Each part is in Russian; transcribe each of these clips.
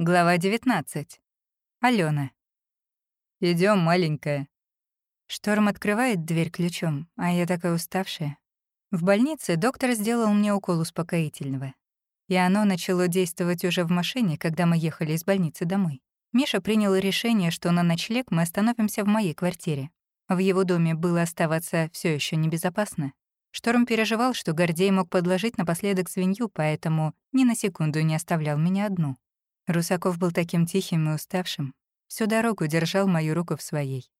Глава 19. Алена. Идем, маленькая». Шторм открывает дверь ключом, а я такая уставшая. В больнице доктор сделал мне укол успокоительного. И оно начало действовать уже в машине, когда мы ехали из больницы домой. Миша принял решение, что на ночлег мы остановимся в моей квартире. В его доме было оставаться все еще небезопасно. Шторм переживал, что Гордей мог подложить напоследок свинью, поэтому ни на секунду не оставлял меня одну. Русаков был таким тихим и уставшим. Всю дорогу держал мою руку в своей.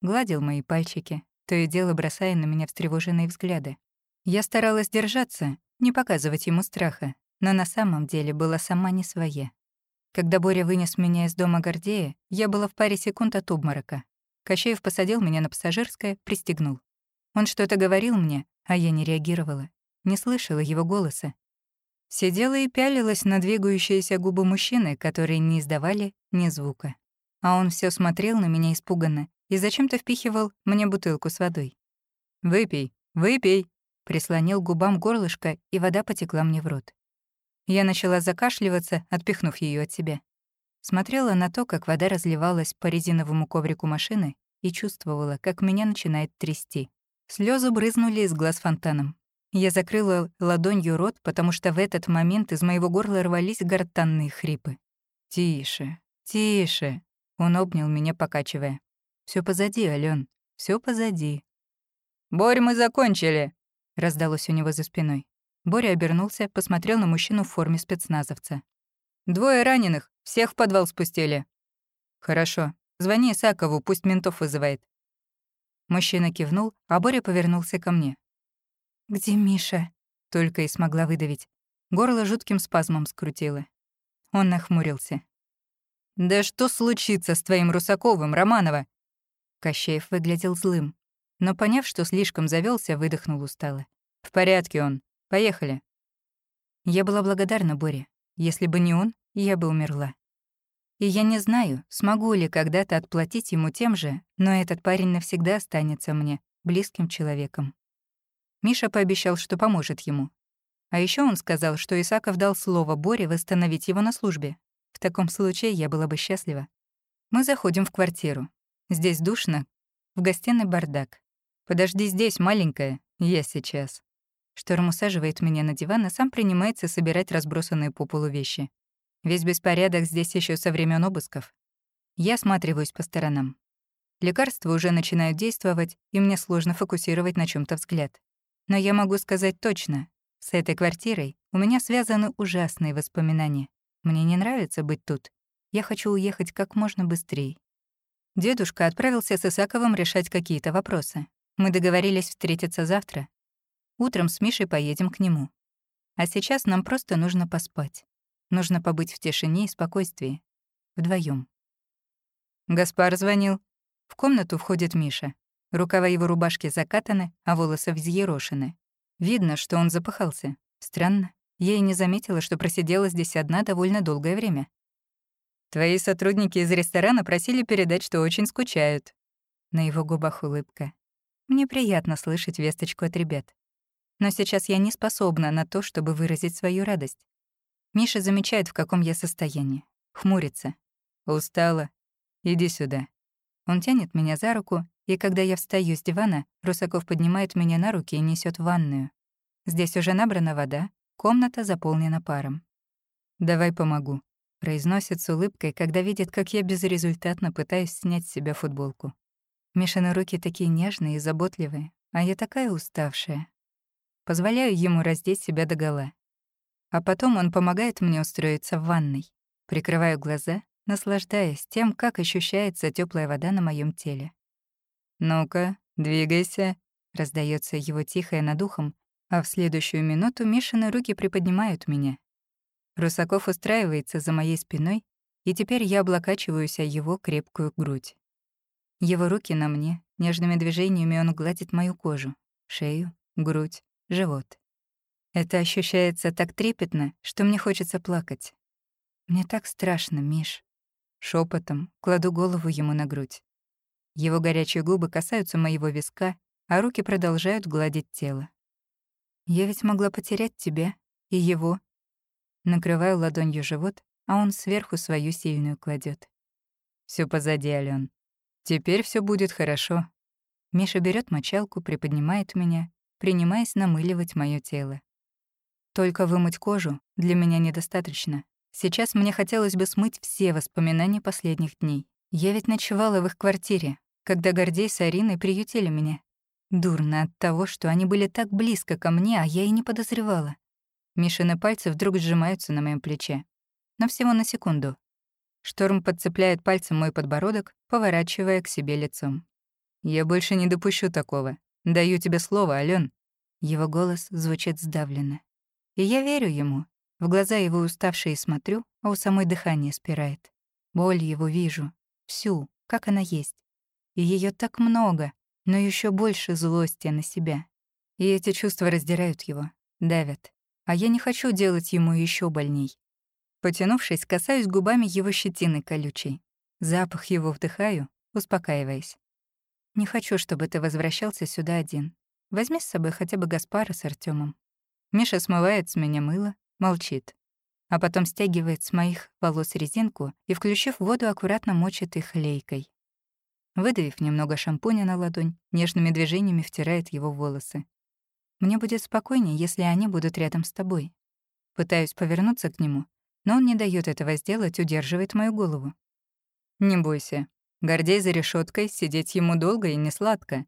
Гладил мои пальчики, то и дело бросая на меня встревоженные взгляды. Я старалась держаться, не показывать ему страха, но на самом деле была сама не своя. Когда Боря вынес меня из дома Гордея, я была в паре секунд от обморока. Кощеев посадил меня на пассажирское, пристегнул. Он что-то говорил мне, а я не реагировала, не слышала его голоса, Сидела и пялилась на двигающиеся губы мужчины, которые не издавали ни звука. А он все смотрел на меня испуганно и зачем-то впихивал мне бутылку с водой. «Выпей, выпей!» Прислонил губам горлышко, и вода потекла мне в рот. Я начала закашливаться, отпихнув ее от себя. Смотрела на то, как вода разливалась по резиновому коврику машины, и чувствовала, как меня начинает трясти. Слезы брызнули из глаз фонтаном. Я закрыла ладонью рот, потому что в этот момент из моего горла рвались гортанные хрипы. «Тише, тише!» Он обнял меня, покачивая. Все позади, Ален, все позади». «Борь, мы закончили!» — раздалось у него за спиной. Боря обернулся, посмотрел на мужчину в форме спецназовца. «Двое раненых, всех в подвал спустили». «Хорошо. Звони Исакову, пусть ментов вызывает». Мужчина кивнул, а Боря повернулся ко мне. «Где Миша?» — только и смогла выдавить. Горло жутким спазмом скрутило. Он нахмурился. «Да что случится с твоим Русаковым, Романова?» Кощеев выглядел злым, но, поняв, что слишком завелся, выдохнул устало. «В порядке он. Поехали». Я была благодарна Боре. Если бы не он, я бы умерла. И я не знаю, смогу ли когда-то отплатить ему тем же, но этот парень навсегда останется мне близким человеком. Миша пообещал, что поможет ему. А еще он сказал, что Исаков дал слово Боре восстановить его на службе. В таком случае я была бы счастлива. Мы заходим в квартиру. Здесь душно, в гостиной бардак. «Подожди здесь, маленькая, я сейчас». Шторм усаживает меня на диван и сам принимается собирать разбросанные по полу вещи. Весь беспорядок здесь еще со времен обысков. Я осматриваюсь по сторонам. Лекарства уже начинают действовать, и мне сложно фокусировать на чем то взгляд. Но я могу сказать точно, с этой квартирой у меня связаны ужасные воспоминания. Мне не нравится быть тут. Я хочу уехать как можно быстрее. Дедушка отправился с Исаковым решать какие-то вопросы. Мы договорились встретиться завтра. Утром с Мишей поедем к нему. А сейчас нам просто нужно поспать. Нужно побыть в тишине и спокойствии. Вдвоем. Гаспар звонил. В комнату входит Миша. Рукава его рубашки закатаны, а волосы взъерошены. Видно, что он запыхался. Странно. Я и не заметила, что просидела здесь одна довольно долгое время. «Твои сотрудники из ресторана просили передать, что очень скучают». На его губах улыбка. Мне приятно слышать весточку от ребят. Но сейчас я не способна на то, чтобы выразить свою радость. Миша замечает, в каком я состоянии. Хмурится. «Устала. Иди сюда». Он тянет меня за руку, и когда я встаю с дивана, Русаков поднимает меня на руки и несет в ванную. Здесь уже набрана вода, комната заполнена паром. «Давай помогу», — произносит с улыбкой, когда видит, как я безрезультатно пытаюсь снять с себя футболку. Мишины руки такие нежные и заботливые, а я такая уставшая. Позволяю ему раздеть себя догола. А потом он помогает мне устроиться в ванной. Прикрываю глаза, наслаждаясь тем, как ощущается теплая вода на моем теле. «Ну-ка, двигайся», — раздается его тихое над ухом, а в следующую минуту Мишины руки приподнимают меня. Русаков устраивается за моей спиной, и теперь я облокачиваюсь о его крепкую грудь. Его руки на мне, нежными движениями он гладит мою кожу, шею, грудь, живот. Это ощущается так трепетно, что мне хочется плакать. Мне так страшно, Миш. Шепотом кладу голову ему на грудь. Его горячие губы касаются моего виска, а руки продолжают гладить тело. Я ведь могла потерять тебя и его. Накрываю ладонью живот, а он сверху свою сильную кладет. Все позади, Ален. Теперь все будет хорошо. Миша берет мочалку, приподнимает меня, принимаясь намыливать мое тело. Только вымыть кожу для меня недостаточно. Сейчас мне хотелось бы смыть все воспоминания последних дней. Я ведь ночевала в их квартире, когда Гордей с Ариной приютили меня. Дурно от того, что они были так близко ко мне, а я и не подозревала. Мишины пальцы вдруг сжимаются на моем плече. Но всего на секунду. Шторм подцепляет пальцем мой подбородок, поворачивая к себе лицом. «Я больше не допущу такого. Даю тебе слово, Ален. Его голос звучит сдавленно. И я верю ему. В глаза его уставшие смотрю, а у самой дыхание спирает. Боль его вижу. Всю, как она есть. И ее так много, но еще больше злости на себя. И эти чувства раздирают его, давят. А я не хочу делать ему еще больней. Потянувшись, касаюсь губами его щетины колючей. Запах его вдыхаю, успокаиваясь. Не хочу, чтобы ты возвращался сюда один. Возьми с собой хотя бы Гаспара с Артемом. Миша смывает с меня мыло, молчит. А потом стягивает с моих волос резинку и, включив воду, аккуратно мочит их лейкой. Выдавив немного шампуня на ладонь, нежными движениями втирает его в волосы. «Мне будет спокойнее, если они будут рядом с тобой». Пытаюсь повернуться к нему, но он не дает этого сделать, удерживает мою голову. «Не бойся. Гордей за решеткой, сидеть ему долго и не сладко.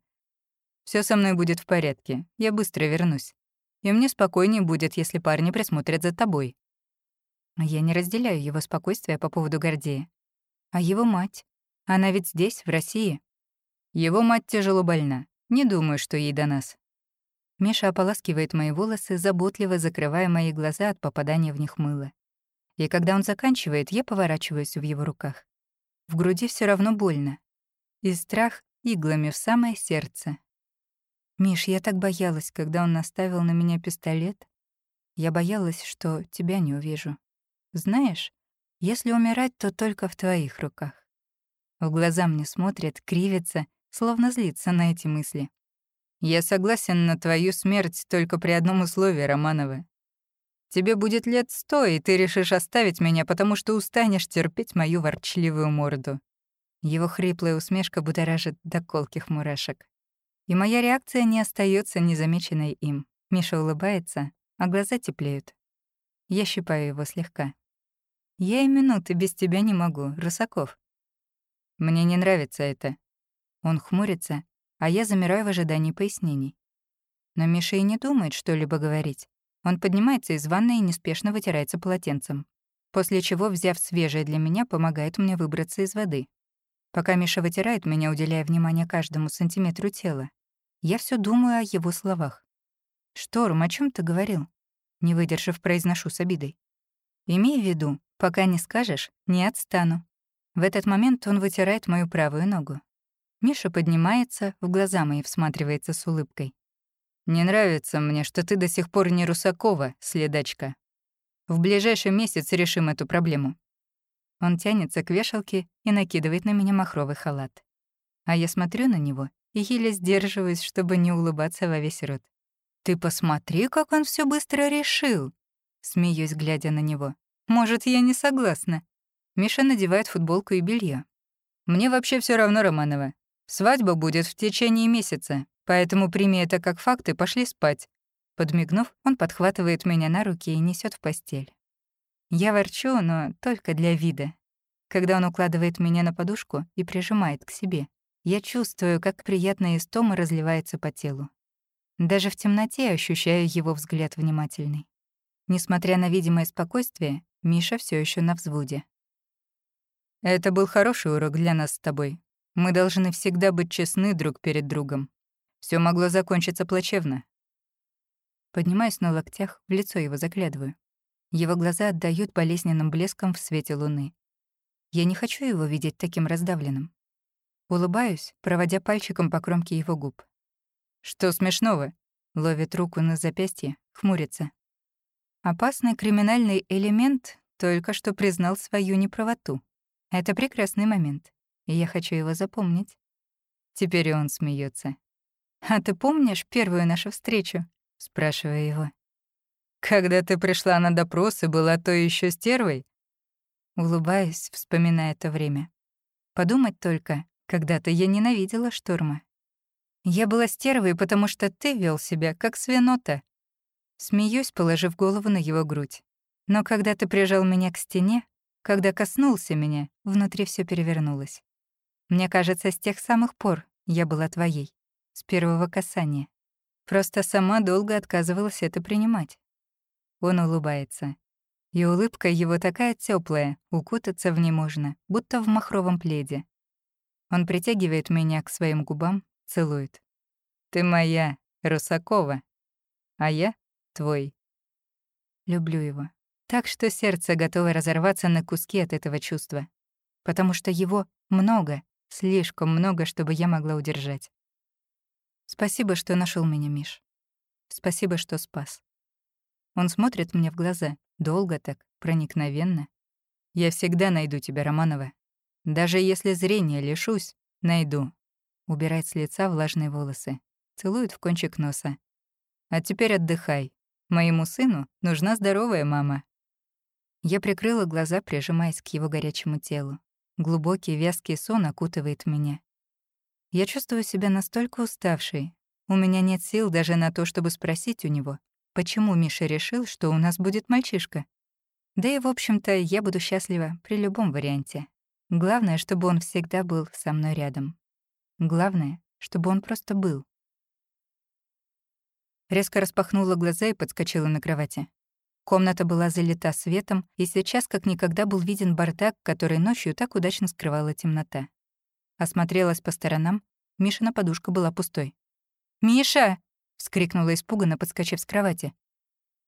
Все со мной будет в порядке, я быстро вернусь. И мне спокойнее будет, если парни присмотрят за тобой. Я не разделяю его спокойствия по поводу Гордея. А его мать? Она ведь здесь, в России. Его мать тяжело больна. Не думаю, что ей до нас. Миша ополаскивает мои волосы, заботливо закрывая мои глаза от попадания в них мыла. И когда он заканчивает, я поворачиваюсь в его руках. В груди все равно больно. И страх иглами в самое сердце. «Миш, я так боялась, когда он наставил на меня пистолет. Я боялась, что тебя не увижу. Знаешь, если умирать, то только в твоих руках». В глаза мне смотрит, кривится, словно злится на эти мысли. «Я согласен на твою смерть только при одном условии, Романова. Тебе будет лет сто, и ты решишь оставить меня, потому что устанешь терпеть мою ворчливую морду». Его хриплая усмешка будоражит до колких мурашек. И моя реакция не остается незамеченной им. Миша улыбается, а глаза теплеют. Я щипаю его слегка. «Я и минуты без тебя не могу, Русаков». «Мне не нравится это». Он хмурится, а я замираю в ожидании пояснений. Но Миша и не думает что-либо говорить. Он поднимается из ванной и неспешно вытирается полотенцем. После чего, взяв свежее для меня, помогает мне выбраться из воды. Пока Миша вытирает меня, уделяя внимание каждому сантиметру тела, я все думаю о его словах. «Шторм, о чем ты говорил?» Не выдержав, произношу с обидой. «Имей в виду, пока не скажешь, не отстану». В этот момент он вытирает мою правую ногу. Миша поднимается, в глаза мои всматривается с улыбкой. «Не нравится мне, что ты до сих пор не Русакова, следачка. В ближайший месяц решим эту проблему». Он тянется к вешалке и накидывает на меня махровый халат. А я смотрю на него и еле сдерживаюсь, чтобы не улыбаться во весь рот. «Ты посмотри, как он все быстро решил!» Смеюсь, глядя на него. «Может, я не согласна?» Миша надевает футболку и белье. «Мне вообще все равно, Романова. Свадьба будет в течение месяца, поэтому прими это как факт и пошли спать». Подмигнув, он подхватывает меня на руки и несет в постель. Я ворчу, но только для вида. Когда он укладывает меня на подушку и прижимает к себе, я чувствую, как приятная истома разливается по телу. Даже в темноте ощущаю его взгляд внимательный. Несмотря на видимое спокойствие, Миша все еще на взводе. «Это был хороший урок для нас с тобой. Мы должны всегда быть честны друг перед другом. Все могло закончиться плачевно». Поднимаюсь на локтях, в лицо его заглядываю. Его глаза отдают болезненным блеском в свете луны. Я не хочу его видеть таким раздавленным. Улыбаюсь, проводя пальчиком по кромке его губ. «Что смешного?» Ловит руку на запястье, хмурится. Опасный криминальный элемент только что признал свою неправоту. Это прекрасный момент, и я хочу его запомнить. Теперь и он смеется. «А ты помнишь первую нашу встречу?» — спрашиваю его. «Когда ты пришла на допрос и была то еще стервой?» Улыбаюсь, вспоминая это время. Подумать только, когда-то я ненавидела шторма. Я была стервой, потому что ты вел себя как свинота. Смеюсь, положив голову на его грудь. Но когда ты прижал меня к стене, когда коснулся меня, внутри все перевернулось. Мне кажется, с тех самых пор я была твоей, с первого касания. Просто сама долго отказывалась это принимать. Он улыбается. И улыбка его такая теплая, укутаться в ней можно, будто в махровом пледе. Он притягивает меня к своим губам, целует. «Ты моя, Русакова, а я твой». Люблю его. Так что сердце готово разорваться на куски от этого чувства. Потому что его много, слишком много, чтобы я могла удержать. Спасибо, что нашел меня, Миш. Спасибо, что спас. Он смотрит мне в глаза, долго так, проникновенно. Я всегда найду тебя, Романова. Даже если зрение лишусь, найду. Убирает с лица влажные волосы. Целует в кончик носа. А теперь отдыхай. Моему сыну нужна здоровая мама. Я прикрыла глаза, прижимаясь к его горячему телу. Глубокий вязкий сон окутывает меня. Я чувствую себя настолько уставшей. У меня нет сил даже на то, чтобы спросить у него, почему Миша решил, что у нас будет мальчишка. Да и, в общем-то, я буду счастлива при любом варианте. Главное, чтобы он всегда был со мной рядом. Главное, чтобы он просто был. Резко распахнула глаза и подскочила на кровати. Комната была залита светом, и сейчас как никогда был виден бардак, который ночью так удачно скрывала темнота. Осмотрелась по сторонам, Мишина подушка была пустой. «Миша!» — вскрикнула испуганно, подскочив с кровати.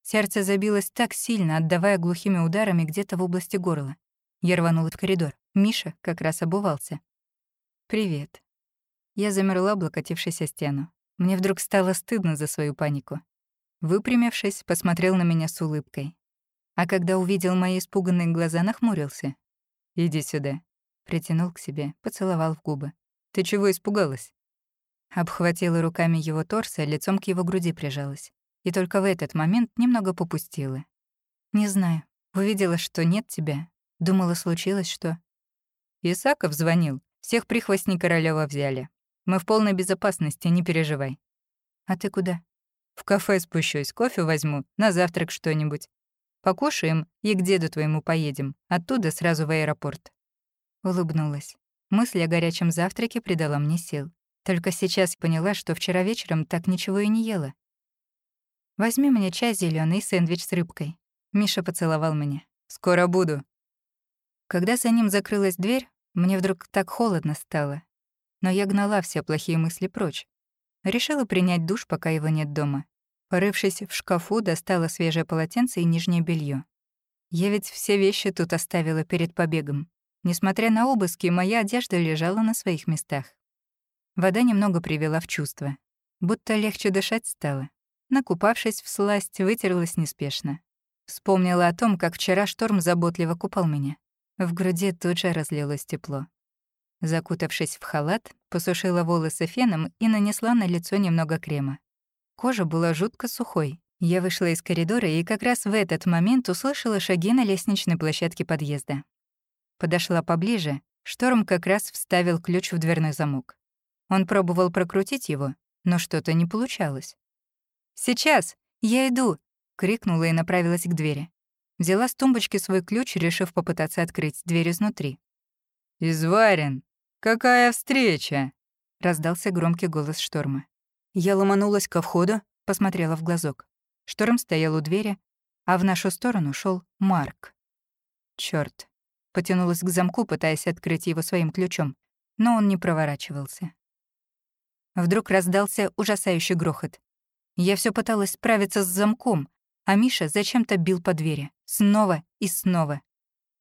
Сердце забилось так сильно, отдавая глухими ударами где-то в области горла. Я рванула в коридор. Миша как раз обувался. «Привет». Я замерла, облокотившись о стену. Мне вдруг стало стыдно за свою панику. Выпрямившись, посмотрел на меня с улыбкой. А когда увидел мои испуганные глаза, нахмурился. «Иди сюда». Притянул к себе, поцеловал в губы. «Ты чего испугалась?» Обхватила руками его торс, а лицом к его груди прижалась. И только в этот момент немного попустила. «Не знаю. Увидела, что нет тебя. Думала, случилось что...» Исаков звонил. Всех прихвостней Королёва взяли. Мы в полной безопасности, не переживай. «А ты куда?» В кафе спущусь, кофе возьму, на завтрак что-нибудь. Покушаем и к деду твоему поедем. Оттуда сразу в аэропорт». Улыбнулась. Мысль о горячем завтраке придала мне сил. Только сейчас поняла, что вчера вечером так ничего и не ела. «Возьми мне чай зеленый и сэндвич с рыбкой». Миша поцеловал меня. «Скоро буду». Когда за ним закрылась дверь, мне вдруг так холодно стало. Но я гнала все плохие мысли прочь. Решила принять душ, пока его нет дома. Порывшись в шкафу, достала свежее полотенце и нижнее белье. Я ведь все вещи тут оставила перед побегом. Несмотря на обыски, моя одежда лежала на своих местах. Вода немного привела в чувство. Будто легче дышать стало. Накупавшись в сласть, вытерлась неспешно. Вспомнила о том, как вчера шторм заботливо купал меня. В груди тут же разлилось тепло. Закутавшись в халат, посушила волосы феном и нанесла на лицо немного крема. Кожа была жутко сухой. Я вышла из коридора и как раз в этот момент услышала шаги на лестничной площадке подъезда. Подошла поближе, Шторм как раз вставил ключ в дверной замок. Он пробовал прокрутить его, но что-то не получалось. «Сейчас! Я иду!» — крикнула и направилась к двери. Взяла с тумбочки свой ключ, решив попытаться открыть дверь изнутри. «Изварен!» «Какая встреча?» — раздался громкий голос Шторма. Я ломанулась ко входу, посмотрела в глазок. Шторм стоял у двери, а в нашу сторону шел Марк. Чёрт. Потянулась к замку, пытаясь открыть его своим ключом, но он не проворачивался. Вдруг раздался ужасающий грохот. Я все пыталась справиться с замком, а Миша зачем-то бил по двери. Снова и снова.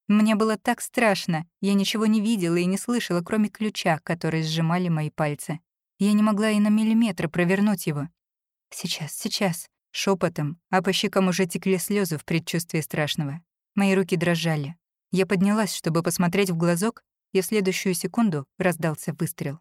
Мне было так страшно. Я ничего не видела и не слышала, кроме ключа, который сжимали мои пальцы. Я не могла и на миллиметр провернуть его. Сейчас, сейчас. Шепотом, а по щекам уже текли слезы в предчувствии страшного. Мои руки дрожали. Я поднялась, чтобы посмотреть в глазок, и в следующую секунду раздался выстрел.